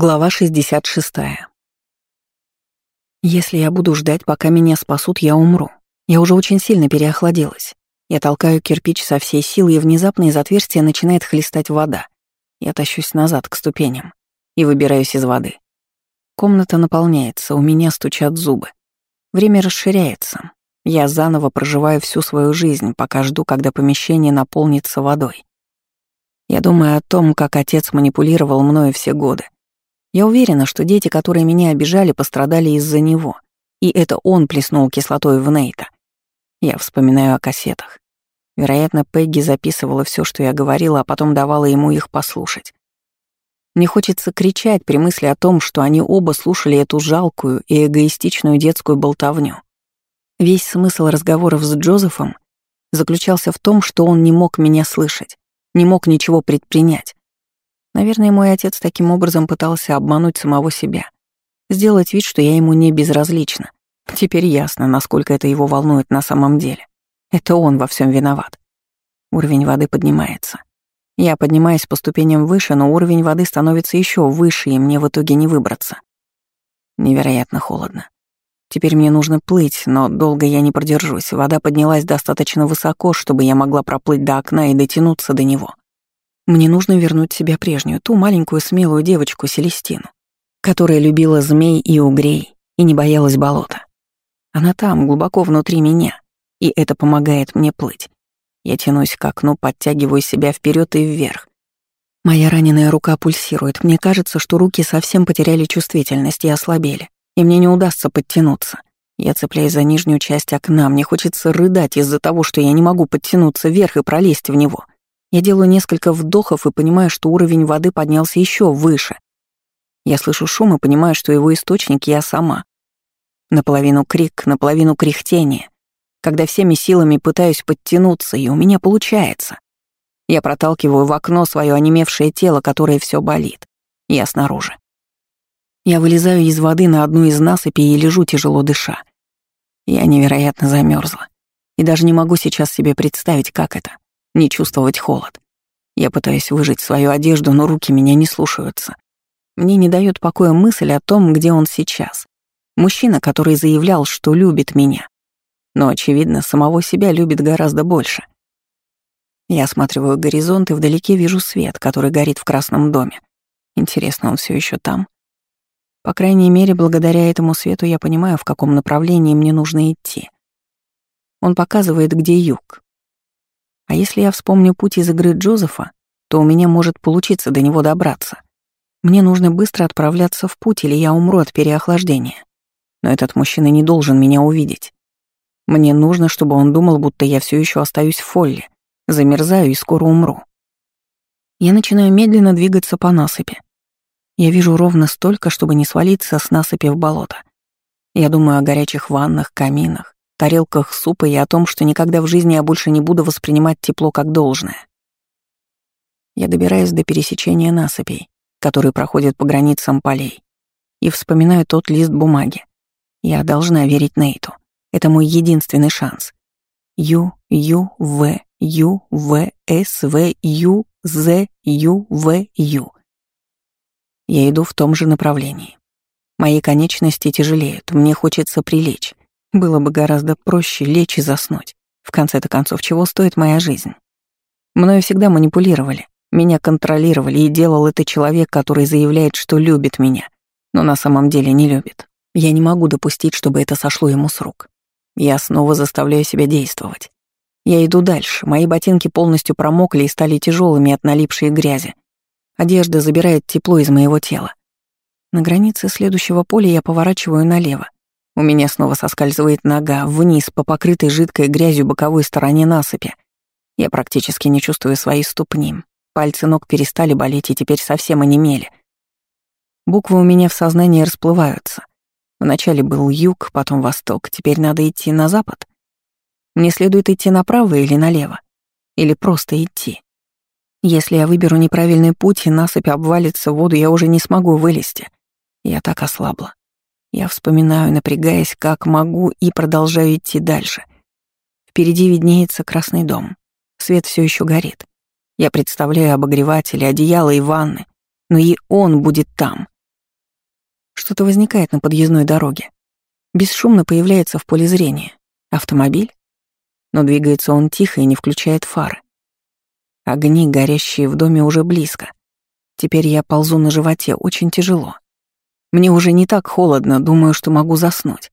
Глава 66. Если я буду ждать, пока меня спасут, я умру. Я уже очень сильно переохладилась. Я толкаю кирпич со всей силы, и внезапно из отверстия начинает хлестать вода. Я тащусь назад к ступеням и выбираюсь из воды. Комната наполняется, у меня стучат зубы. Время расширяется. Я заново проживаю всю свою жизнь, пока жду, когда помещение наполнится водой. Я думаю о том, как отец манипулировал мною все годы я уверена, что дети, которые меня обижали, пострадали из-за него. И это он плеснул кислотой в Нейта. Я вспоминаю о кассетах. Вероятно, Пегги записывала все, что я говорила, а потом давала ему их послушать. Мне хочется кричать при мысли о том, что они оба слушали эту жалкую и эгоистичную детскую болтовню. Весь смысл разговоров с Джозефом заключался в том, что он не мог меня слышать, не мог ничего предпринять. Наверное, мой отец таким образом пытался обмануть самого себя. Сделать вид, что я ему не безразлична. Теперь ясно, насколько это его волнует на самом деле. Это он во всем виноват. Уровень воды поднимается. Я поднимаюсь по ступеням выше, но уровень воды становится еще выше, и мне в итоге не выбраться. Невероятно холодно. Теперь мне нужно плыть, но долго я не продержусь. Вода поднялась достаточно высоко, чтобы я могла проплыть до окна и дотянуться до него. Мне нужно вернуть себя прежнюю, ту маленькую смелую девочку Селестину, которая любила змей и угрей и не боялась болота. Она там, глубоко внутри меня, и это помогает мне плыть. Я тянусь к окну, подтягиваю себя вперед и вверх. Моя раненая рука пульсирует. Мне кажется, что руки совсем потеряли чувствительность и ослабели, и мне не удастся подтянуться. Я цепляюсь за нижнюю часть окна, мне хочется рыдать из-за того, что я не могу подтянуться вверх и пролезть в него — я делаю несколько вдохов и понимаю, что уровень воды поднялся еще выше. Я слышу шум и понимаю, что его источник я сама. Наполовину крик, наполовину кряхтение. Когда всеми силами пытаюсь подтянуться, и у меня получается. Я проталкиваю в окно свое онемевшее тело, которое все болит. Я снаружи. Я вылезаю из воды на одну из насыпей и лежу, тяжело дыша. Я невероятно замерзла. И даже не могу сейчас себе представить, как это не чувствовать холод. Я пытаюсь выжить свою одежду, но руки меня не слушаются. Мне не дает покоя мысль о том, где он сейчас. Мужчина, который заявлял, что любит меня. Но, очевидно, самого себя любит гораздо больше. Я осматриваю горизонт и вдалеке вижу свет, который горит в красном доме. Интересно, он все еще там? По крайней мере, благодаря этому свету я понимаю, в каком направлении мне нужно идти. Он показывает, где юг, а если я вспомню путь из игры Джозефа, то у меня может получиться до него добраться. Мне нужно быстро отправляться в путь, или я умру от переохлаждения. Но этот мужчина не должен меня увидеть. Мне нужно, чтобы он думал, будто я все еще остаюсь в фолле, замерзаю и скоро умру. Я начинаю медленно двигаться по насыпи. Я вижу ровно столько, чтобы не свалиться с насыпи в болото. Я думаю о горячих ваннах, каминах, тарелках супа и о том, что никогда в жизни я больше не буду воспринимать тепло как должное. Я добираюсь до пересечения насыпей, которые проходят по границам полей, и вспоминаю тот лист бумаги. Я должна верить Нейту. Это мой единственный шанс. Ю, Ю, В, Ю, В, С, В, Ю, З, Ю, В, Ю. Я иду в том же направлении. Мои конечности тяжелеют, мне хочется прилечь. Было бы гораздо проще лечь и заснуть. В конце-то концов, чего стоит моя жизнь? Мною всегда манипулировали, меня контролировали, и делал это человек, который заявляет, что любит меня, но на самом деле не любит. Я не могу допустить, чтобы это сошло ему с рук. Я снова заставляю себя действовать. Я иду дальше, мои ботинки полностью промокли и стали тяжелыми от налипшей грязи. Одежда забирает тепло из моего тела. На границе следующего поля я поворачиваю налево, у меня снова соскальзывает нога вниз по покрытой жидкой грязью боковой стороне насыпи. Я практически не чувствую свои ступни. Пальцы ног перестали болеть и теперь совсем онемели. Буквы у меня в сознании расплываются. Вначале был юг, потом восток, теперь надо идти на запад. Мне следует идти направо или налево? Или просто идти? Если я выберу неправильный путь и насыпь обвалится в воду, я уже не смогу вылезти. Я так ослабла. Я вспоминаю, напрягаясь, как могу, и продолжаю идти дальше. Впереди виднеется красный дом. Свет все еще горит. Я представляю обогреватели, одеяло и ванны. Но и он будет там. Что-то возникает на подъездной дороге. Бесшумно появляется в поле зрения. Автомобиль? Но двигается он тихо и не включает фары. Огни, горящие в доме, уже близко. Теперь я ползу на животе, очень тяжело. Мне уже не так холодно, думаю, что могу заснуть.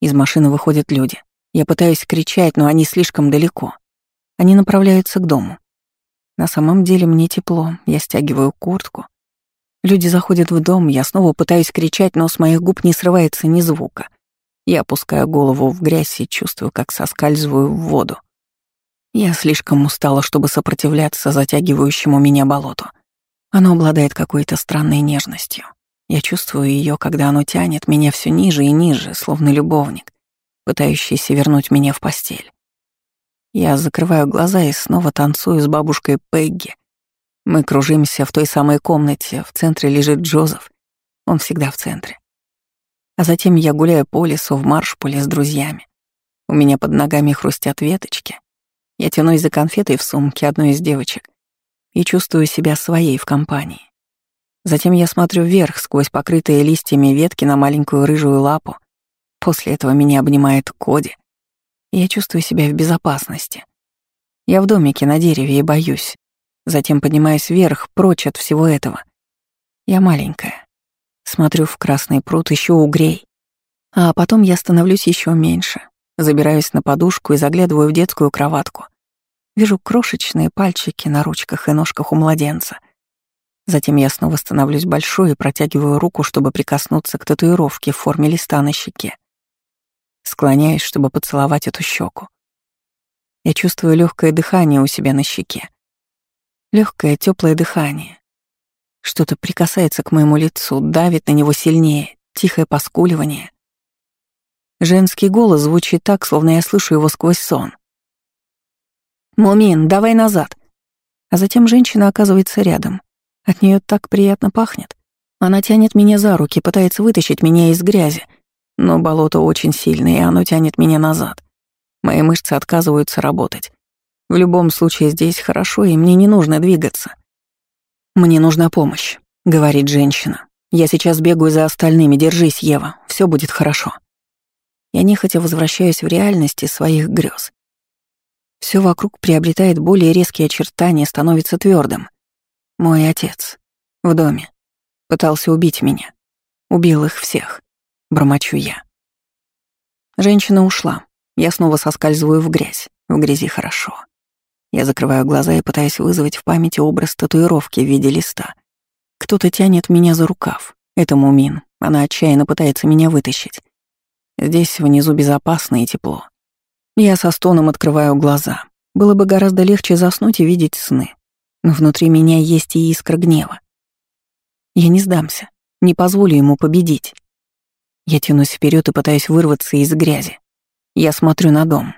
Из машины выходят люди. Я пытаюсь кричать, но они слишком далеко. Они направляются к дому. На самом деле мне тепло, я стягиваю куртку. Люди заходят в дом, я снова пытаюсь кричать, но с моих губ не срывается ни звука. Я опускаю голову в грязь и чувствую, как соскальзываю в воду. Я слишком устала, чтобы сопротивляться затягивающему меня болоту. Оно обладает какой-то странной нежностью. Я чувствую ее, когда оно тянет меня все ниже и ниже, словно любовник, пытающийся вернуть меня в постель. Я закрываю глаза и снова танцую с бабушкой Пегги. Мы кружимся в той самой комнате, в центре лежит Джозеф. Он всегда в центре. А затем я гуляю по лесу в маршпуле с друзьями. У меня под ногами хрустят веточки. Я тянусь за конфетой в сумке одной из девочек и чувствую себя своей в компании. Затем я смотрю вверх сквозь покрытые листьями ветки на маленькую рыжую лапу. После этого меня обнимает Коди. Я чувствую себя в безопасности. Я в домике на дереве и боюсь. Затем поднимаюсь вверх, прочь от всего этого. Я маленькая. Смотрю в красный пруд, ищу угрей. А потом я становлюсь еще меньше. Забираюсь на подушку и заглядываю в детскую кроватку. Вижу крошечные пальчики на ручках и ножках у младенца — Затем я снова становлюсь большой и протягиваю руку, чтобы прикоснуться к татуировке в форме листа на щеке. Склоняюсь, чтобы поцеловать эту щеку. Я чувствую легкое дыхание у себя на щеке. Легкое теплое дыхание. Что-то прикасается к моему лицу, давит на него сильнее, тихое поскуливание. Женский голос звучит так, словно я слышу его сквозь сон. «Мумин, давай назад!» А затем женщина оказывается рядом. От нее так приятно пахнет. Она тянет меня за руки, пытается вытащить меня из грязи. Но болото очень сильное, и оно тянет меня назад. Мои мышцы отказываются работать. В любом случае здесь хорошо, и мне не нужно двигаться. «Мне нужна помощь», — говорит женщина. «Я сейчас бегаю за остальными, держись, Ева, все будет хорошо». Я нехотя возвращаюсь в реальности своих грез. Все вокруг приобретает более резкие очертания, становится твердым. Мой отец. В доме. Пытался убить меня. Убил их всех. Бормочу я. Женщина ушла. Я снова соскальзываю в грязь. В грязи хорошо. Я закрываю глаза и пытаюсь вызвать в памяти образ татуировки в виде листа. Кто-то тянет меня за рукав. Это Мумин. Она отчаянно пытается меня вытащить. Здесь внизу безопасно и тепло. Я со стоном открываю глаза. Было бы гораздо легче заснуть и видеть сны но внутри меня есть и искра гнева. Я не сдамся, не позволю ему победить. Я тянусь вперед и пытаюсь вырваться из грязи. Я смотрю на дом.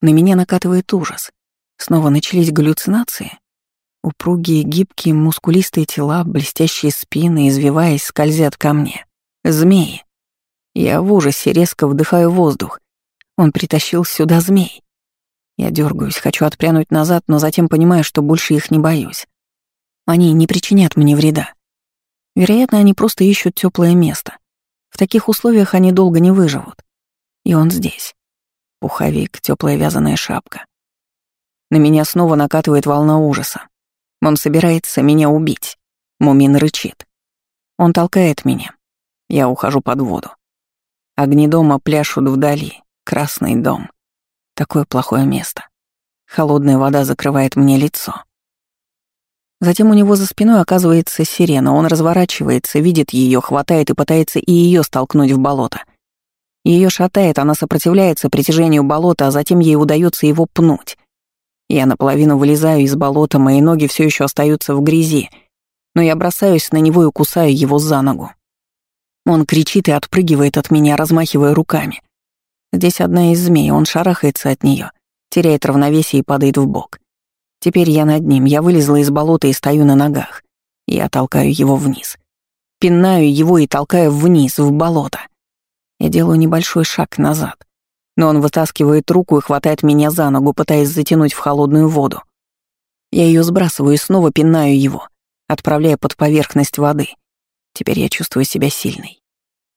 На меня накатывает ужас. Снова начались галлюцинации. Упругие, гибкие, мускулистые тела, блестящие спины, извиваясь, скользят ко мне. Змеи. Я в ужасе резко вдыхаю воздух. Он притащил сюда змей. Я дергаюсь, хочу отпрянуть назад, но затем понимаю, что больше их не боюсь. Они не причинят мне вреда. Вероятно, они просто ищут теплое место. В таких условиях они долго не выживут. И он здесь. Пуховик, теплая вязаная шапка. На меня снова накатывает волна ужаса. Он собирается меня убить. Мумин рычит. Он толкает меня. Я ухожу под воду. Огни дома пляшут вдали. Красный дом. Такое плохое место. Холодная вода закрывает мне лицо. Затем у него за спиной оказывается сирена. Он разворачивается, видит ее, хватает и пытается и ее столкнуть в болото. Ее шатает, она сопротивляется притяжению болота, а затем ей удается его пнуть. Я наполовину вылезаю из болота, мои ноги все еще остаются в грязи, но я бросаюсь на него и кусаю его за ногу. Он кричит и отпрыгивает от меня, размахивая руками. Здесь одна из змей, он шарахается от нее, теряет равновесие и падает в бок. Теперь я над ним, я вылезла из болота и стою на ногах. Я толкаю его вниз. Пинаю его и толкаю вниз, в болото. Я делаю небольшой шаг назад. Но он вытаскивает руку и хватает меня за ногу, пытаясь затянуть в холодную воду. Я ее сбрасываю и снова пинаю его, отправляя под поверхность воды. Теперь я чувствую себя сильной.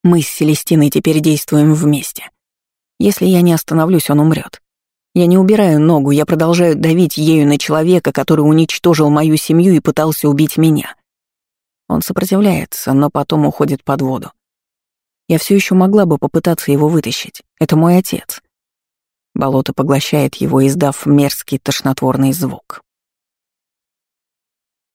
Мы с Селестиной теперь действуем вместе. Если я не остановлюсь, он умрет. Я не убираю ногу, я продолжаю давить ею на человека, который уничтожил мою семью и пытался убить меня. Он сопротивляется, но потом уходит под воду. Я все еще могла бы попытаться его вытащить. Это мой отец. Болото поглощает его, издав мерзкий тошнотворный звук.